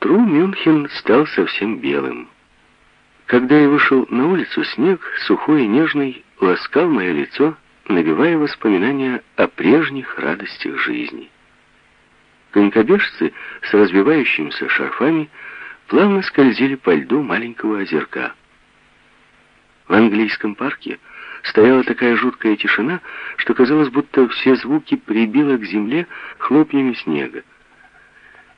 Поутру Мюнхен стал совсем белым. Когда я вышел на улицу, снег, сухой и нежный, ласкал мое лицо, набивая воспоминания о прежних радостях жизни. Конькобежцы с развивающимися шарфами плавно скользили по льду маленького озерка. В английском парке стояла такая жуткая тишина, что казалось, будто все звуки прибило к земле хлопьями снега.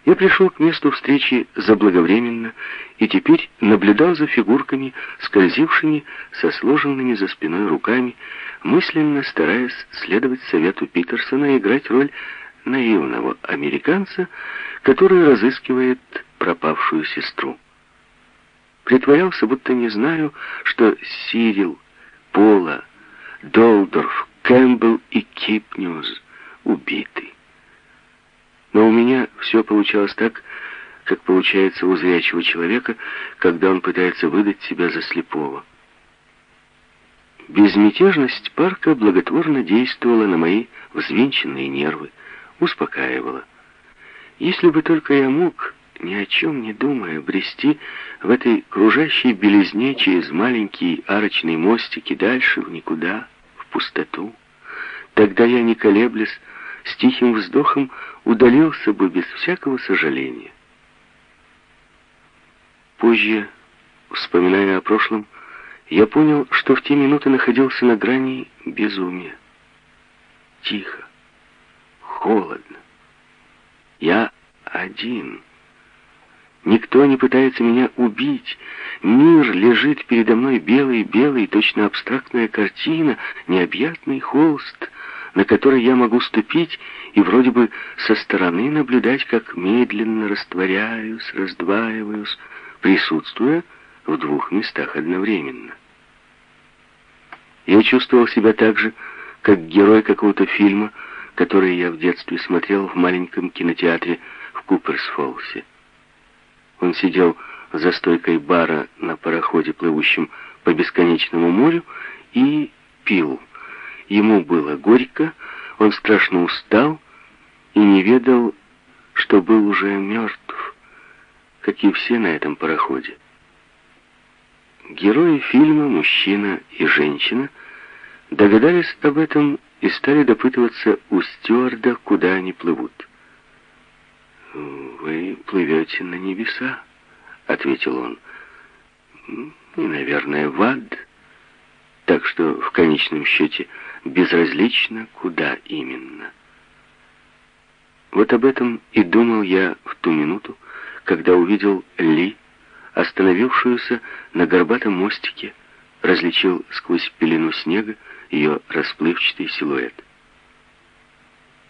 Я пришел к месту встречи заблаговременно и теперь наблюдал за фигурками, скользившими со сложенными за спиной руками, мысленно стараясь следовать совету Питерсона и играть роль наивного американца, который разыскивает пропавшую сестру. Притворялся, будто не знаю, что Сирил, Пола, Долдорф, Кэмпбелл и Кипнюз убиты. Но у меня все получалось так, как получается у зрячего человека, когда он пытается выдать себя за слепого. Безмятежность парка благотворно действовала на мои взвинченные нервы, успокаивала. Если бы только я мог, ни о чем не думая, брести в этой кружащей белизне через маленький арочный мостик дальше в никуда, в пустоту, тогда я, не колеблясь, с тихим вздохом удалился бы без всякого сожаления. Позже, вспоминая о прошлом, я понял, что в те минуты находился на грани безумия. Тихо, холодно. Я один. Никто не пытается меня убить. Мир лежит передо мной белый-белый, точно абстрактная картина, необъятный холст — на который я могу ступить и вроде бы со стороны наблюдать, как медленно растворяюсь, раздваиваюсь, присутствуя в двух местах одновременно. Я чувствовал себя так же, как герой какого-то фильма, который я в детстве смотрел в маленьком кинотеатре в Куперсфолсе. Он сидел за стойкой бара на пароходе, плывущем по бесконечному морю, и пил. Ему было горько, он страшно устал и не ведал, что был уже мертв, как и все на этом пароходе. Герои фильма, мужчина и женщина, догадались об этом и стали допытываться у стюарда, куда они плывут. «Вы плывете на небеса», — ответил он. «И, наверное, в ад. Так что в конечном счете безразлично, куда именно. Вот об этом и думал я в ту минуту, когда увидел Ли, остановившуюся на горбатом мостике, различил сквозь пелену снега ее расплывчатый силуэт.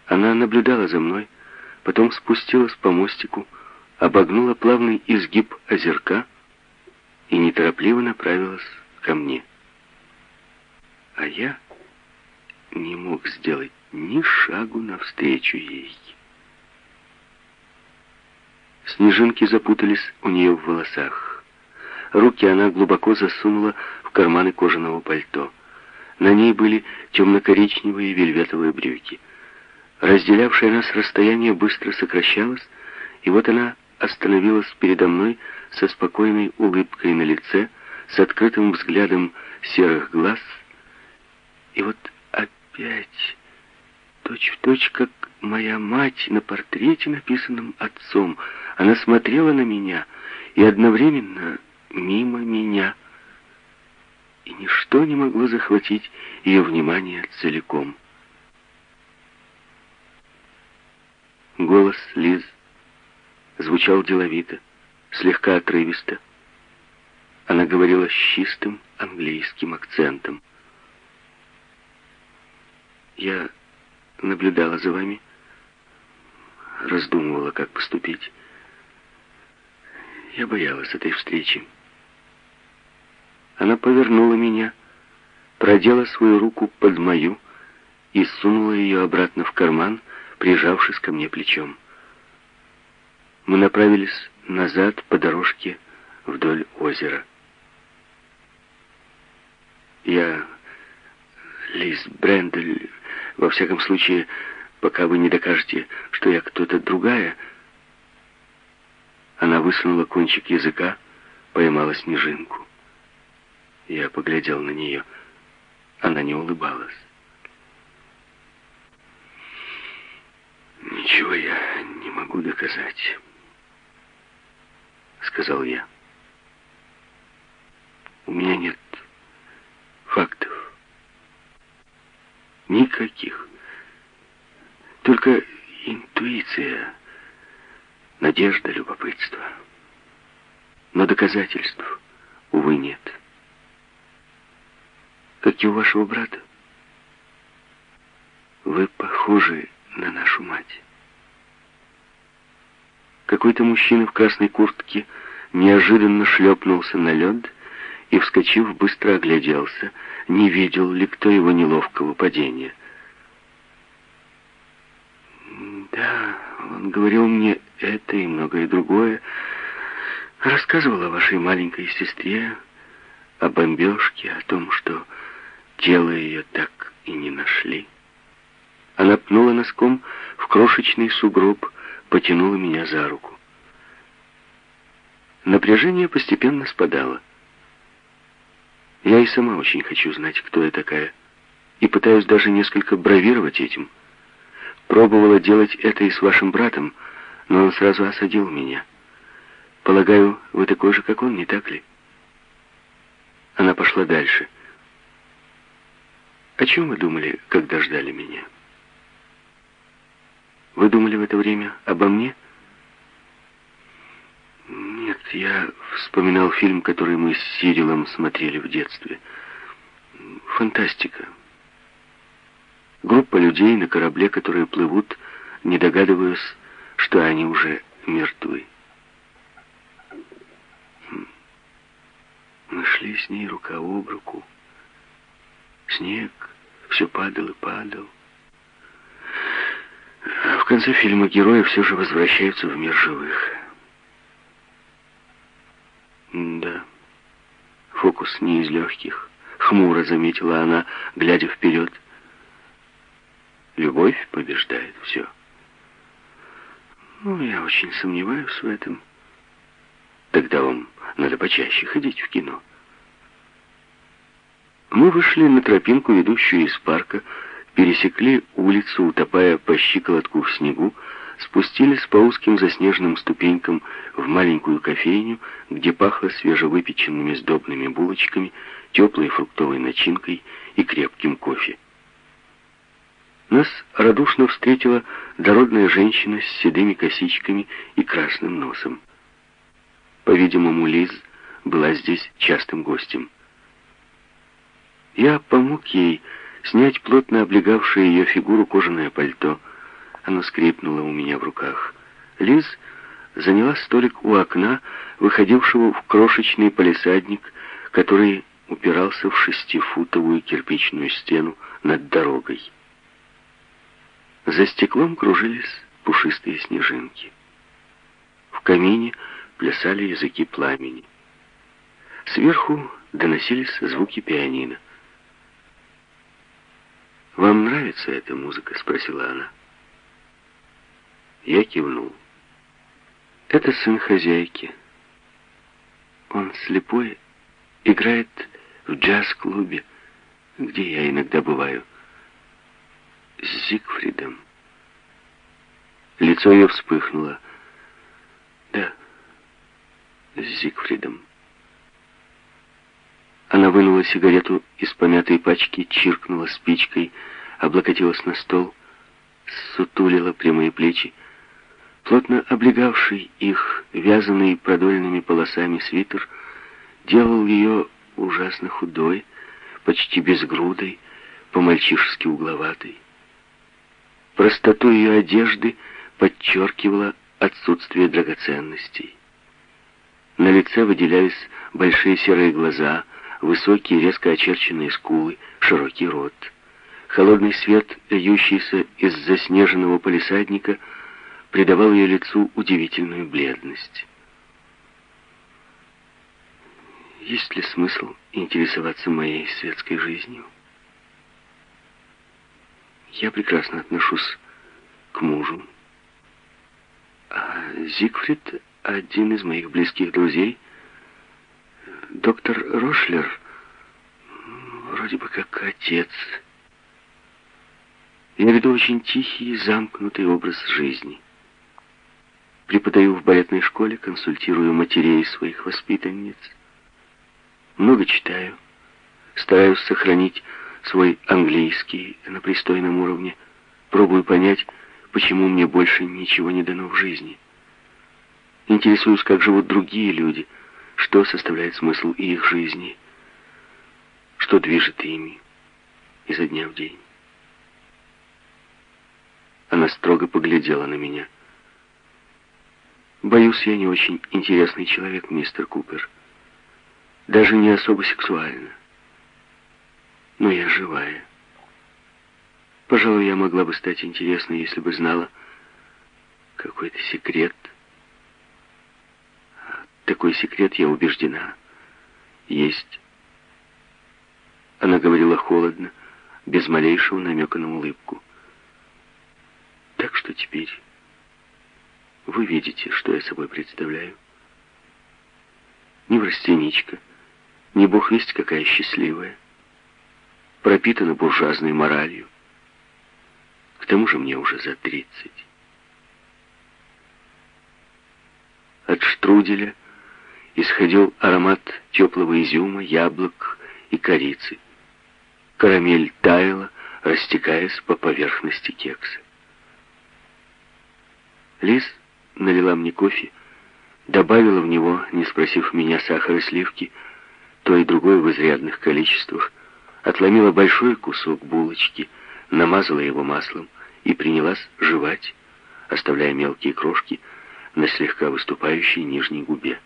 Она наблюдала за мной, потом спустилась по мостику, обогнула плавный изгиб озерка и неторопливо направилась ко мне. А я не мог сделать ни шагу навстречу ей. Снежинки запутались у нее в волосах. Руки она глубоко засунула в карманы кожаного пальто. На ней были темно-коричневые вельветовые брюки. Разделявшее нас расстояние быстро сокращалось, и вот она остановилась передо мной со спокойной улыбкой на лице, с открытым взглядом серых глаз, и вот опять точь в точь, как моя мать на портрете, написанном отцом. Она смотрела на меня и одновременно мимо меня. И ничто не могло захватить ее внимание целиком. Голос Лиз звучал деловито, слегка отрывисто. Она говорила с чистым английским акцентом. Я наблюдала за вами, раздумывала, как поступить. Я боялась этой встречи. Она повернула меня, продела свою руку под мою и сунула ее обратно в карман, прижавшись ко мне плечом. Мы направились назад по дорожке вдоль озера. Я, Лиз Брендель, во всяком случае, пока вы не докажете, что я кто-то другая. Она высунула кончик языка, поймала снежинку. Я поглядел на нее. Она не улыбалась. «Ничего я не могу доказать», — сказал я. «У меня нет Никаких. Только интуиция, надежда, любопытство. Но доказательств, увы, нет. Как и у вашего брата. Вы похожи на нашу мать. Какой-то мужчина в красной куртке неожиданно шлепнулся на лед и, вскочив, быстро огляделся, не видел ли кто его неловкого падения. Да, он говорил мне это и многое другое. Рассказывал о вашей маленькой сестре, о бомбежке, о том, что тело ее так и не нашли. Она пнула носком в крошечный сугроб, потянула меня за руку. Напряжение постепенно спадало. Я и сама очень хочу знать, кто я такая, и пытаюсь даже несколько бравировать этим. Пробовала делать это и с вашим братом, но он сразу осадил меня. Полагаю, вы такой же, как он, не так ли? Она пошла дальше. О чем вы думали, когда ждали меня? Вы думали в это время обо мне? Я вспоминал фильм, который мы с Сирилом смотрели в детстве. Фантастика. Группа людей на корабле, которые плывут, не догадываясь, что они уже мертвы. Хм. Мы шли с ней рука об руку. Снег все падал и падал. А в конце фильма герои все же возвращаются в мир живых. Да, фокус не из легких. Хмуро заметила она, глядя вперед. Любовь побеждает все. Ну, я очень сомневаюсь в этом. Тогда вам надо почаще ходить в кино. Мы вышли на тропинку, ведущую из парка, пересекли улицу, утопая по щиколотку в снегу, спустились по узким заснеженным ступенькам в маленькую кофейню, где пахло свежевыпеченными сдобными булочками, теплой фруктовой начинкой и крепким кофе. Нас радушно встретила дородная женщина с седыми косичками и красным носом. По-видимому, Лиз была здесь частым гостем. Я помог ей снять плотно облегавшее ее фигуру кожаное пальто. Оно скрипнуло у меня в руках. Лиз заняла столик у окна, выходившего в крошечный палисадник, который упирался в шестифутовую кирпичную стену над дорогой. За стеклом кружились пушистые снежинки. В камине плясали языки пламени. Сверху доносились звуки пианино. «Вам нравится эта музыка?» — спросила она. Я кивнул. «Это сын хозяйки. Он слепой, играет в джаз-клубе, где я иногда бываю, с Зигфридом». Лицо ее вспыхнуло. «Да, с Зигфридом». Она вынула сигарету из помятой пачки, чиркнула спичкой, облокотилась на стол, сутулила прямые плечи. Плотно облегавший их, вязанный продольными полосами свитер, делал ее ужасно худой, почти безгрудой, по-мальчишески угловатой. Простоту ее одежды подчеркивала отсутствие драгоценностей. На лице выделялись большие серые глаза, Высокие, резко очерченные скулы, широкий рот. Холодный свет, льющийся из заснеженного полисадника, придавал ее лицу удивительную бледность. Есть ли смысл интересоваться моей светской жизнью? Я прекрасно отношусь к мужу. А Зигфрид один из моих близких друзей, доктор Рошлер, вроде бы как отец. Я веду очень тихий, замкнутый образ жизни. Преподаю в балетной школе, консультирую матерей своих воспитанниц. Много читаю, стараюсь сохранить свой английский на пристойном уровне, пробую понять, почему мне больше ничего не дано в жизни. Интересуюсь, как живут другие люди, что составляет смысл их жизни, что движет ими изо дня в день. Она строго поглядела на меня. Боюсь, я не очень интересный человек, мистер Купер. Даже не особо сексуально. Но я живая. Пожалуй, я могла бы стать интересной, если бы знала какой-то секрет. Такой секрет, я убеждена, есть. Она говорила холодно, без малейшего намека на улыбку. Так что теперь вы видите, что я собой представляю. Не врастеничка, не бог весть какая счастливая, пропитана буржуазной моралью. К тому же мне уже за тридцать. От штруделя исходил аромат теплого изюма, яблок и корицы. Карамель таяла, растекаясь по поверхности кекса. Лиз налила мне кофе, добавила в него, не спросив меня сахара и сливки, то и другое в изрядных количествах, отломила большой кусок булочки, намазала его маслом и принялась жевать, оставляя мелкие крошки на слегка выступающей нижней губе.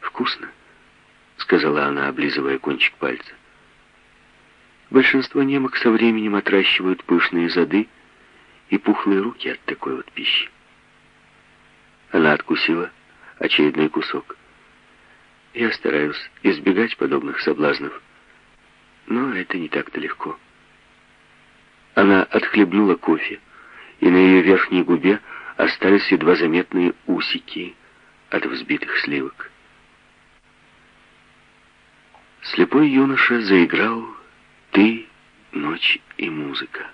«Вкусно», — сказала она, облизывая кончик пальца. Большинство немок со временем отращивают пышные зады, и пухлые руки от такой вот пищи. Она откусила очередной кусок. Я стараюсь избегать подобных соблазнов, но это не так-то легко. Она отхлебнула кофе, и на ее верхней губе остались едва заметные усики от взбитых сливок. Слепой юноша заиграл «Ты, ночь и музыка».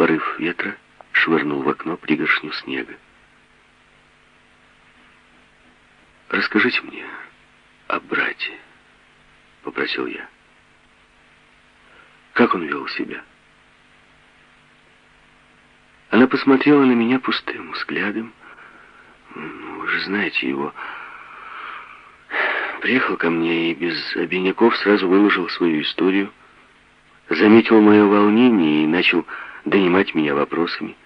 Порыв ветра швырнул в окно пригоршню снега. «Расскажите мне о брате», — попросил я. «Как он вел себя?» Она посмотрела на меня пустым взглядом. «Ну, «Вы же знаете его...» Приехал ко мне и без обиняков сразу выложил свою историю. Заметил мое волнение и начал донимать меня вопросами.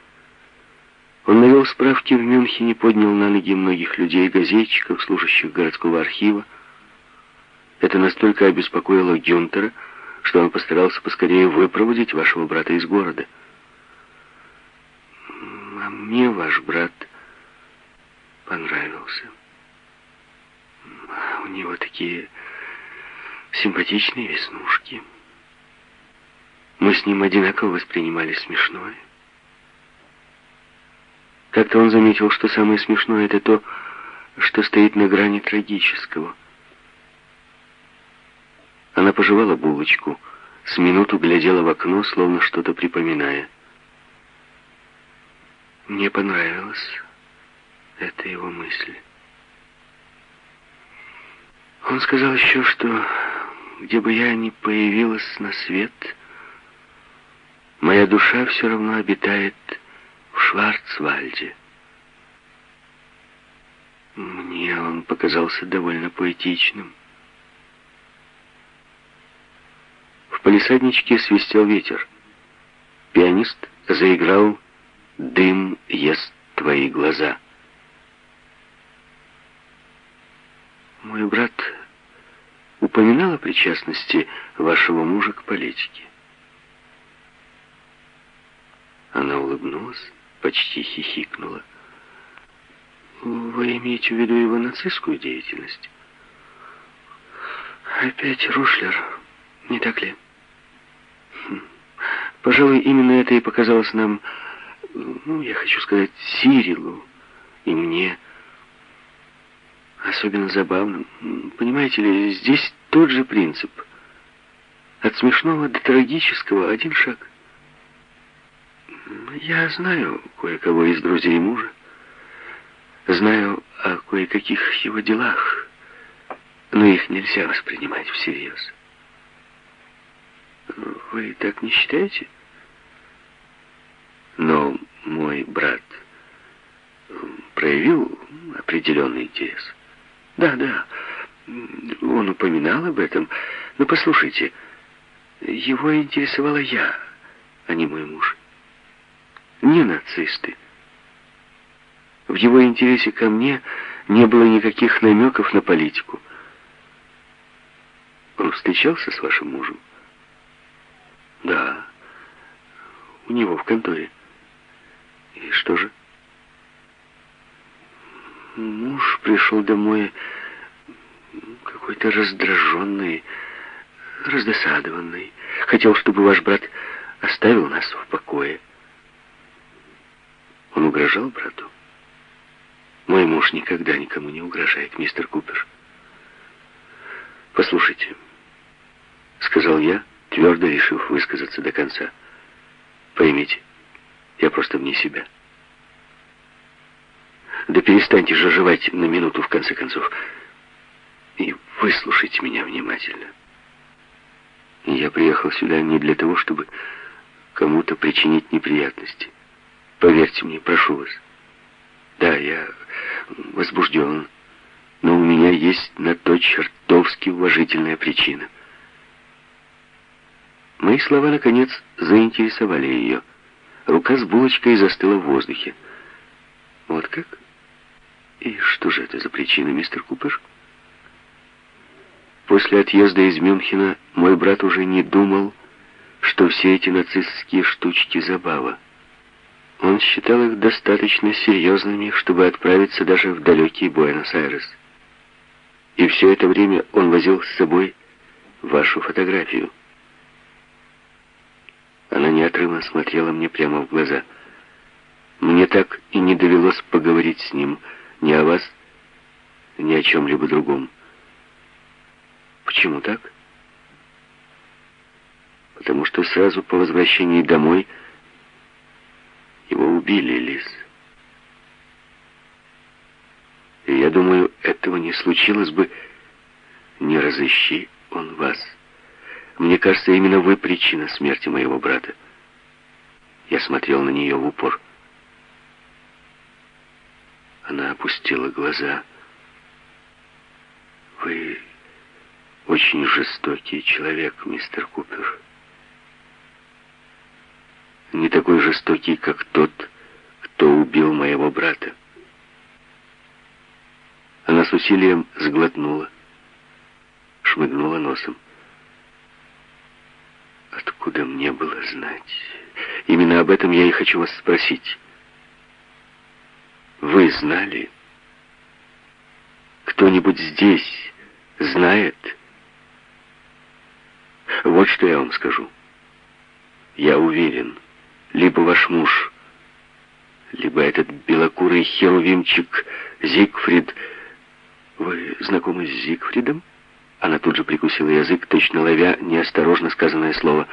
Он навел справки в Мюнхене, поднял на ноги многих людей, газетчиков, служащих городского архива. Это настолько обеспокоило Гюнтера, что он постарался поскорее выпроводить вашего брата из города. А мне ваш брат понравился. У него такие симпатичные веснушки. Мы с ним одинаково воспринимали смешное. Как-то он заметил, что самое смешное — это то, что стоит на грани трагического. Она пожевала булочку, с минуту глядела в окно, словно что-то припоминая. Мне понравилась эта его мысль. Он сказал еще, что где бы я ни появилась на свет — Моя душа все равно обитает в Шварцвальде. Мне он показался довольно поэтичным. В палисадничке свистел ветер. Пианист заиграл «Дым ест твои глаза». Мой брат упоминал о причастности вашего мужа к политике. Она улыбнулась, почти хихикнула. «Вы имеете в виду его нацистскую деятельность?» «Опять Рушлер, не так ли?» хм. «Пожалуй, именно это и показалось нам ну, я хочу сказать, Сирилу и мне особенно забавным. Понимаете ли, здесь тот же принцип. От смешного до трагического один шаг. Я знаю кое-кого из друзей мужа. Знаю о кое-каких его делах, но их нельзя воспринимать всерьез. Вы так не считаете? Но мой брат проявил определенный интерес. Да, да, он упоминал об этом. Но послушайте, его интересовала я, а не мой муж. Не нацисты. В его интересе ко мне не было никаких намеков на политику. Он встречался с вашим мужем? Да, у него в конторе. И что же? Муж пришел домой какой-то раздраженный, раздосадованный. Хотел, чтобы ваш брат оставил нас в покое. Он угрожал брату? Мой муж никогда никому не угрожает, мистер Купер. Послушайте, сказал я, твердо решив высказаться до конца. Поймите, я просто вне себя. Да перестаньте же жевать на минуту, в конце концов. И выслушайте меня внимательно. Я приехал сюда не для того, чтобы кому-то причинить неприятности. Поверьте мне, прошу вас. Да, я возбужден, но у меня есть на то чертовски уважительная причина. Мои слова, наконец, заинтересовали ее. Рука с булочкой застыла в воздухе. Вот как? И что же это за причина, мистер Купер? После отъезда из Мюнхена мой брат уже не думал, что все эти нацистские штучки забава. Он считал их достаточно серьезными, чтобы отправиться даже в далекий Буэнос-Айрес. И все это время он возил с собой вашу фотографию. Она неотрывно смотрела мне прямо в глаза. Мне так и не довелось поговорить с ним ни о вас, ни о чем-либо другом. Почему так? Потому что сразу по возвращении домой убили, Лис. И я думаю, этого не случилось бы, не разыщи он вас. Мне кажется, именно вы причина смерти моего брата. Я смотрел на нее в упор. Она опустила глаза. Вы очень жестокий человек, мистер Купер. Не такой жестокий, как тот, кто убил моего брата. Она с усилием сглотнула, шмыгнула носом. Откуда мне было знать? Именно об этом я и хочу вас спросить. Вы знали? Кто-нибудь здесь знает? Вот что я вам скажу. Я уверен, либо ваш муж, либо этот белокурый херувимчик Зигфрид. Вы знакомы с Зигфридом? Она тут же прикусила язык, точно ловя неосторожно сказанное слово.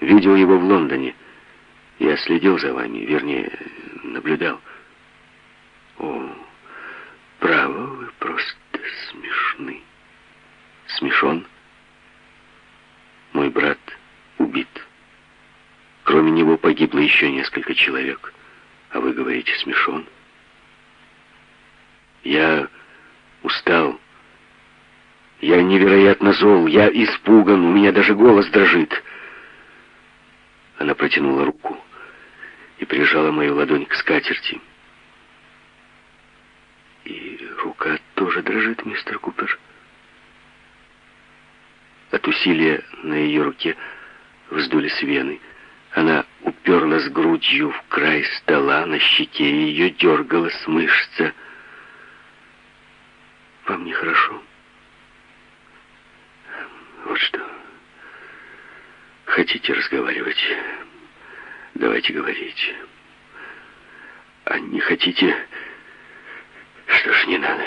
Видел его в Лондоне. Я следил за вами, вернее, наблюдал. О, право, вы просто смешны. Смешон? Мой брат убит. Кроме него погибло еще несколько человек. Вы говорите, смешон? Я устал. Я невероятно зол, я испуган, у меня даже голос дрожит. Она протянула руку и прижала мою ладонь к скатерти. И рука тоже дрожит, мистер Купер. От усилия на ее руке вздулись вены. Она уперлась грудью в край стола, на щеке ее дергалась мышца. «Вам нехорошо?» «Вот что. Хотите разговаривать? Давайте говорить. не хотите? Что ж, не надо.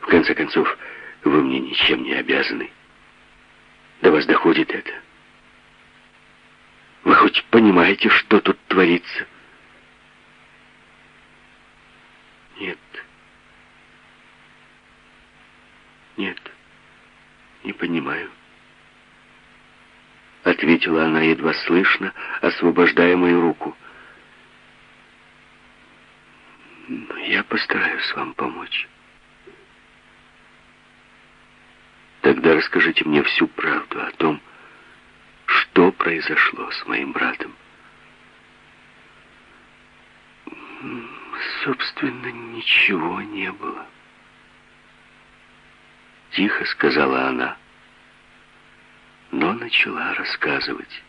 В конце концов, вы мне ничем не обязаны. До вас доходит это. Вы хоть понимаете, что тут творится? Нет. Нет, не понимаю. Ответила она едва слышно, освобождая мою руку. Но я постараюсь вам помочь. Тогда расскажите мне всю правду о том, что произошло с моим братом. Собственно, ничего не было. Тихо сказала она, но начала рассказывать.